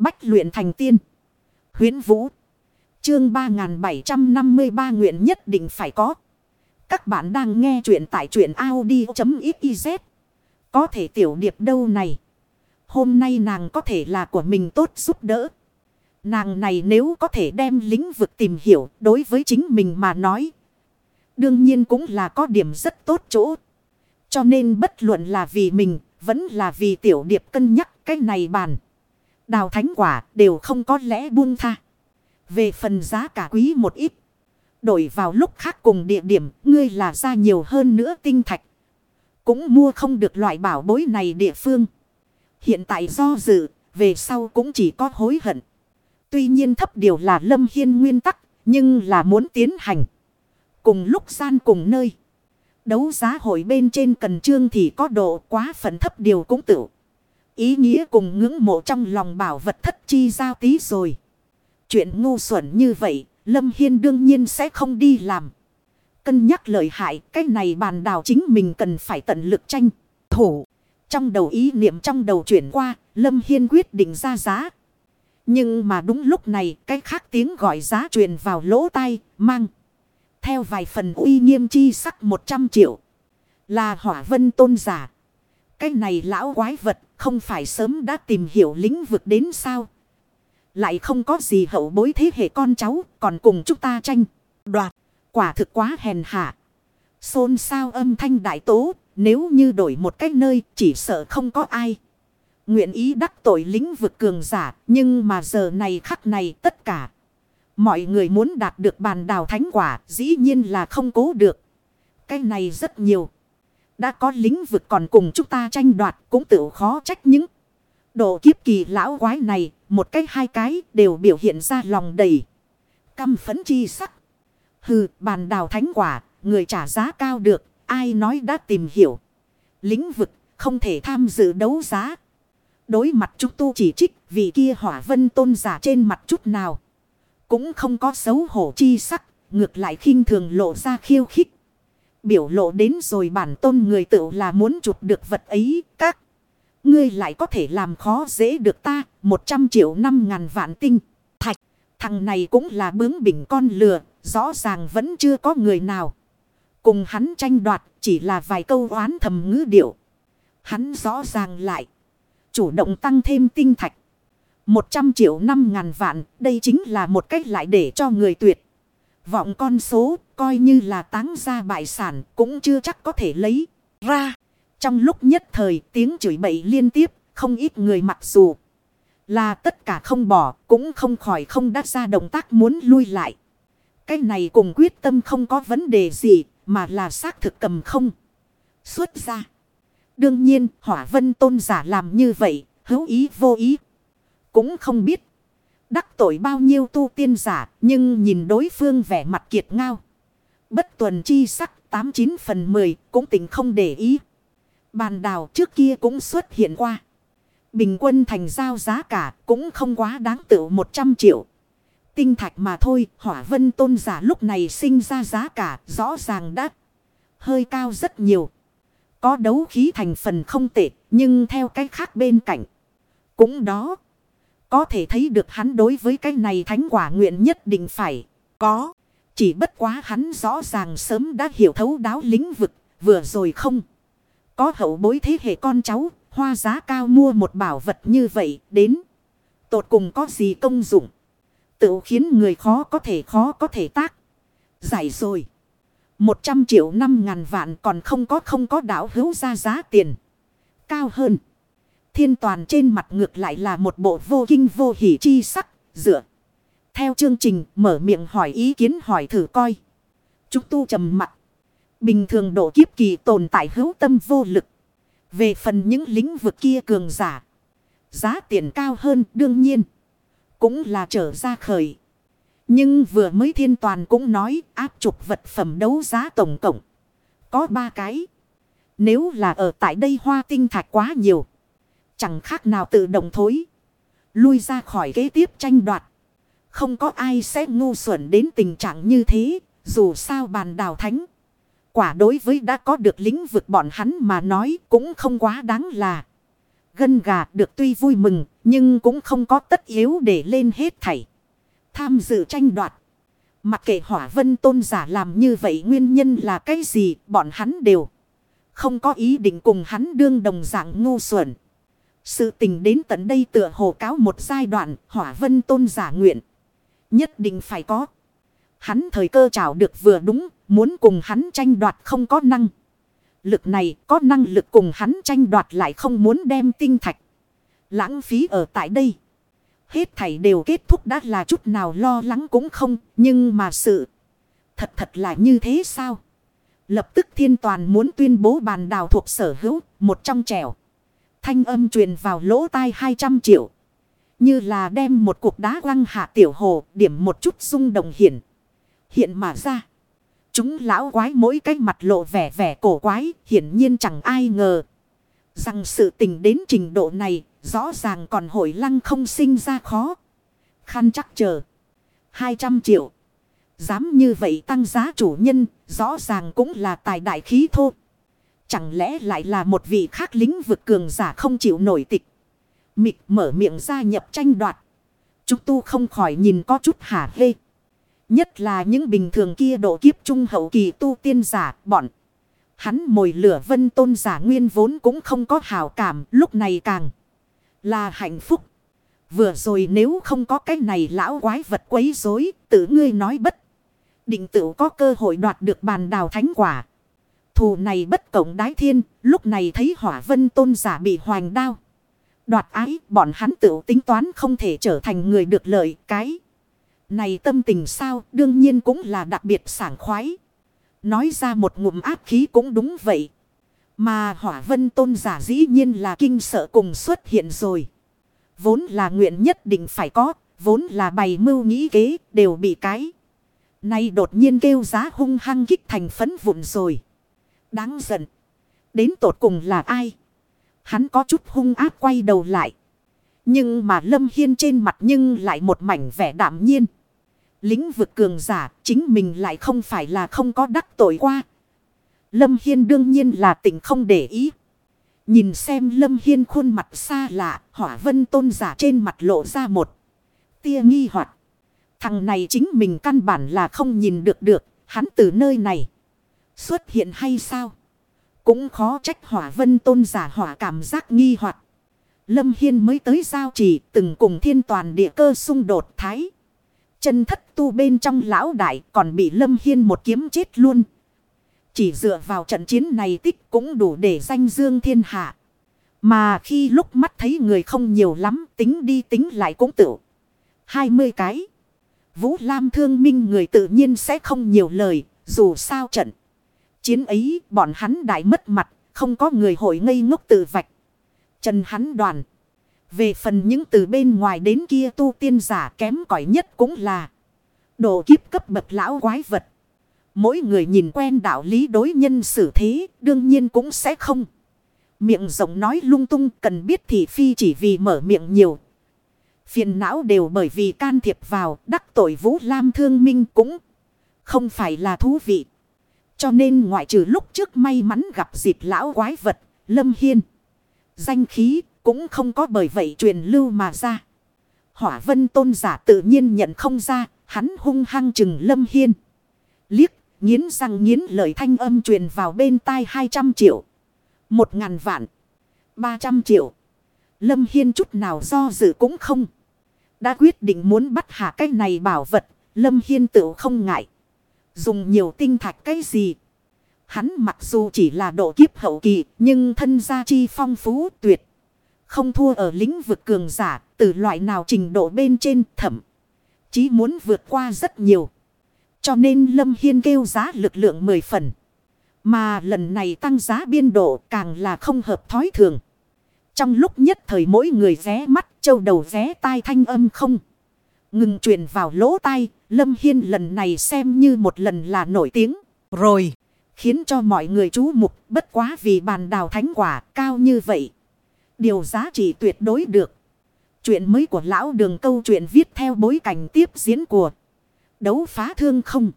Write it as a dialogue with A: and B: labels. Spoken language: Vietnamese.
A: Bách luyện thành tiên. Huyến Vũ. Chương 3753 nguyện nhất định phải có. Các bạn đang nghe truyện tại truyện Audi.xyz. Có thể tiểu điệp đâu này. Hôm nay nàng có thể là của mình tốt giúp đỡ. Nàng này nếu có thể đem lĩnh vực tìm hiểu đối với chính mình mà nói. Đương nhiên cũng là có điểm rất tốt chỗ. Cho nên bất luận là vì mình, vẫn là vì tiểu điệp cân nhắc cái này bàn. Đào thánh quả đều không có lẽ buông tha. Về phần giá cả quý một ít. Đổi vào lúc khác cùng địa điểm, ngươi là ra nhiều hơn nữa tinh thạch. Cũng mua không được loại bảo bối này địa phương. Hiện tại do dự, về sau cũng chỉ có hối hận. Tuy nhiên thấp điều là lâm hiên nguyên tắc, nhưng là muốn tiến hành. Cùng lúc gian cùng nơi. Đấu giá hội bên trên cần trương thì có độ quá phần thấp điều cũng tự. Ý nghĩa cùng ngưỡng mộ trong lòng bảo vật thất chi giao tí rồi. Chuyện ngu xuẩn như vậy, Lâm Hiên đương nhiên sẽ không đi làm. Cân nhắc lợi hại, cái này bàn đào chính mình cần phải tận lực tranh, thủ. Trong đầu ý niệm trong đầu chuyển qua, Lâm Hiên quyết định ra giá. Nhưng mà đúng lúc này, cái khác tiếng gọi giá truyền vào lỗ tai, mang. Theo vài phần uy nghiêm chi sắc 100 triệu. Là hỏa vân tôn giả. Cái này lão quái vật không phải sớm đã tìm hiểu lĩnh vực đến sao. Lại không có gì hậu bối thế hệ con cháu, còn cùng chúng ta tranh. Đoạt. Quả thực quá hèn hạ. Xôn sao âm thanh đại tố. Nếu như đổi một cách nơi, chỉ sợ không có ai. Nguyện ý đắc tội lĩnh vực cường giả. Nhưng mà giờ này khắc này tất cả. Mọi người muốn đạt được bàn đào thánh quả, dĩ nhiên là không cố được. Cái này rất nhiều. Đã có lĩnh vực còn cùng chúng ta tranh đoạt cũng tự khó trách những. Độ kiếp kỳ lão quái này, một cái hai cái đều biểu hiện ra lòng đầy. Căm phấn chi sắc. Hừ, bàn đào thánh quả, người trả giá cao được, ai nói đã tìm hiểu. Lĩnh vực, không thể tham dự đấu giá. Đối mặt chúng tu chỉ trích vì kia hỏa vân tôn giả trên mặt chút nào. Cũng không có xấu hổ chi sắc, ngược lại khinh thường lộ ra khiêu khích. Biểu lộ đến rồi bản tôn người tự là muốn chụp được vật ấy, các. Ngươi lại có thể làm khó dễ được ta, 100 triệu năm ngàn vạn tinh. Thạch, thằng này cũng là bướng bỉnh con lừa, rõ ràng vẫn chưa có người nào. Cùng hắn tranh đoạt, chỉ là vài câu oán thầm ngữ điệu. Hắn rõ ràng lại, chủ động tăng thêm tinh thạch. 100 triệu năm ngàn vạn, đây chính là một cách lại để cho người tuyệt. Vọng con số, coi như là táng ra bại sản, cũng chưa chắc có thể lấy ra. Trong lúc nhất thời, tiếng chửi bậy liên tiếp, không ít người mặc dù là tất cả không bỏ, cũng không khỏi không đắt ra động tác muốn lui lại. Cái này cùng quyết tâm không có vấn đề gì, mà là xác thực cầm không. Xuất ra. Đương nhiên, hỏa vân tôn giả làm như vậy, hữu ý vô ý. Cũng không biết. Đắc tội bao nhiêu tu tiên giả. Nhưng nhìn đối phương vẻ mặt kiệt ngao. Bất tuần chi sắc 89 phần 10 cũng tình không để ý. Bàn đào trước kia cũng xuất hiện qua. Bình quân thành giao giá cả cũng không quá đáng tự 100 triệu. Tinh thạch mà thôi, hỏa vân tôn giả lúc này sinh ra giá cả rõ ràng đắt. Hơi cao rất nhiều. Có đấu khí thành phần không tệ, nhưng theo cách khác bên cạnh. Cũng đó. Có thể thấy được hắn đối với cái này thánh quả nguyện nhất định phải có. Chỉ bất quá hắn rõ ràng sớm đã hiểu thấu đáo lĩnh vực, vừa rồi không. Có hậu bối thế hệ con cháu, hoa giá cao mua một bảo vật như vậy, đến. Tột cùng có gì công dụng. Tự khiến người khó có thể khó có thể tác. Giải rồi. một trăm triệu năm ngàn vạn còn không có không có đảo hữu ra giá tiền. Cao hơn. Thiên toàn trên mặt ngược lại là một bộ vô kinh vô hỉ chi sắc, dựa. Theo chương trình mở miệng hỏi ý kiến hỏi thử coi. Chúng tu trầm mặt. Bình thường độ kiếp kỳ tồn tại hữu tâm vô lực. Về phần những lĩnh vực kia cường giả. Giá tiền cao hơn đương nhiên. Cũng là trở ra khởi. Nhưng vừa mới thiên toàn cũng nói áp trục vật phẩm đấu giá tổng cộng. Có ba cái. Nếu là ở tại đây hoa tinh thạch quá nhiều. Chẳng khác nào tự động thối. Lui ra khỏi kế tiếp tranh đoạt. Không có ai sẽ ngu xuẩn đến tình trạng như thế. Dù sao bàn đào thánh. Quả đối với đã có được lĩnh vực bọn hắn mà nói cũng không quá đáng là. gân gà được tuy vui mừng, nhưng cũng không có tất yếu để lên hết thảy. Tham dự tranh đoạt. Mặc kệ hỏa vân tôn giả làm như vậy nguyên nhân là cái gì, bọn hắn đều không có ý định cùng hắn đương đồng dạng ngu xuẩn. Sự tình đến tận đây tựa hồ cáo một giai đoạn, hỏa vân tôn giả nguyện. Nhất định phải có. Hắn thời cơ trảo được vừa đúng, muốn cùng hắn tranh đoạt không có năng. Lực này có năng lực cùng hắn tranh đoạt lại không muốn đem tinh thạch. Lãng phí ở tại đây. Hết thảy đều kết thúc đã là chút nào lo lắng cũng không. Nhưng mà sự thật thật là như thế sao? Lập tức thiên toàn muốn tuyên bố bàn đào thuộc sở hữu. Một trong trẻo. Thanh âm truyền vào lỗ tai 200 triệu. Như là đem một cục đá quăng hạ tiểu hồ điểm một chút rung động hiển. Hiện mà ra. Chúng lão quái mỗi cái mặt lộ vẻ vẻ cổ quái, hiển nhiên chẳng ai ngờ. Rằng sự tình đến trình độ này, rõ ràng còn hội lăng không sinh ra khó. Khăn chắc chờ. 200 triệu. Dám như vậy tăng giá chủ nhân, rõ ràng cũng là tài đại khí thô. Chẳng lẽ lại là một vị khác lính vực cường giả không chịu nổi tịch. Mịch mở miệng ra nhập tranh đoạt. Chúng tu không khỏi nhìn có chút hả hê. Nhất là những bình thường kia độ kiếp trung hậu kỳ tu tiên giả, bọn. Hắn mồi lửa vân tôn giả nguyên vốn cũng không có hào cảm, lúc này càng là hạnh phúc. Vừa rồi nếu không có cái này lão quái vật quấy rối, tự ngươi nói bất. Định tự có cơ hội đoạt được bàn đào thánh quả. Thù này bất cộng đái thiên, lúc này thấy hỏa vân tôn giả bị hoành đao. Đoạt ái, bọn hắn tự tính toán không thể trở thành người được lợi, cái. Này tâm tình sao đương nhiên cũng là đặc biệt sảng khoái. Nói ra một ngụm áp khí cũng đúng vậy. Mà hỏa vân tôn giả dĩ nhiên là kinh sợ cùng xuất hiện rồi. Vốn là nguyện nhất định phải có, vốn là bày mưu nghĩ kế, đều bị cái. Nay đột nhiên kêu giá hung hăng kích thành phấn vụn rồi. Đáng giận. Đến tột cùng là ai? Hắn có chút hung áp quay đầu lại. Nhưng mà Lâm Hiên trên mặt nhưng lại một mảnh vẻ đạm nhiên. Lính vực cường giả, chính mình lại không phải là không có đắc tội qua. Lâm Hiên đương nhiên là tỉnh không để ý. Nhìn xem Lâm Hiên khuôn mặt xa lạ, hỏa vân tôn giả trên mặt lộ ra một tia nghi hoặc Thằng này chính mình căn bản là không nhìn được được, hắn từ nơi này xuất hiện hay sao? Cũng khó trách hỏa vân tôn giả hỏa cảm giác nghi hoặc Lâm Hiên mới tới giao chỉ từng cùng thiên toàn địa cơ xung đột thái. Chân thất tu bên trong lão đại còn bị Lâm Hiên một kiếm chết luôn. Chỉ dựa vào trận chiến này tích cũng đủ để danh dương thiên hạ. Mà khi lúc mắt thấy người không nhiều lắm, tính đi tính lại cũng tự. 20 cái. Vũ Lam thương minh người tự nhiên sẽ không nhiều lời. Dù sao trận. Chiến ấy, bọn hắn đại mất mặt. Không có người hội ngây ngốc tự vạch. Trần hắn đoàn. Về phần những từ bên ngoài đến kia tu tiên giả kém cỏi nhất cũng là độ kiếp cấp bậc lão quái vật. Mỗi người nhìn quen đạo lý đối nhân xử thế, đương nhiên cũng sẽ không. Miệng rộng nói lung tung, cần biết thị phi chỉ vì mở miệng nhiều. Phiền não đều bởi vì can thiệp vào, đắc tội Vũ Lam thương minh cũng không phải là thú vị. Cho nên ngoại trừ lúc trước may mắn gặp dịp lão quái vật, Lâm Hiên. Danh khí cũng không có bởi vậy truyền lưu mà ra. Hỏa vân tôn giả tự nhiên nhận không ra. Hắn hung hăng chừng lâm hiên. Liếc, nghiến răng nghiến lời thanh âm truyền vào bên tai 200 triệu. Một ngàn vạn. 300 triệu. Lâm hiên chút nào do dự cũng không. Đã quyết định muốn bắt hạ cái này bảo vật. Lâm hiên tự không ngại. Dùng nhiều tinh thạch cái gì. Hắn mặc dù chỉ là độ kiếp hậu kỳ. Nhưng thân gia chi phong phú tuyệt. Không thua ở lĩnh vực cường giả, từ loại nào trình độ bên trên thẩm. Chí muốn vượt qua rất nhiều. Cho nên Lâm Hiên kêu giá lực lượng 10 phần. Mà lần này tăng giá biên độ càng là không hợp thói thường. Trong lúc nhất thời mỗi người ré mắt, châu đầu ré tai thanh âm không. Ngừng truyền vào lỗ tai, Lâm Hiên lần này xem như một lần là nổi tiếng. Rồi, khiến cho mọi người chú mục bất quá vì bàn đào thánh quả cao như vậy. Điều giá trị tuyệt đối được. Chuyện mới của lão đường câu chuyện viết theo bối cảnh tiếp diễn của đấu phá thương không.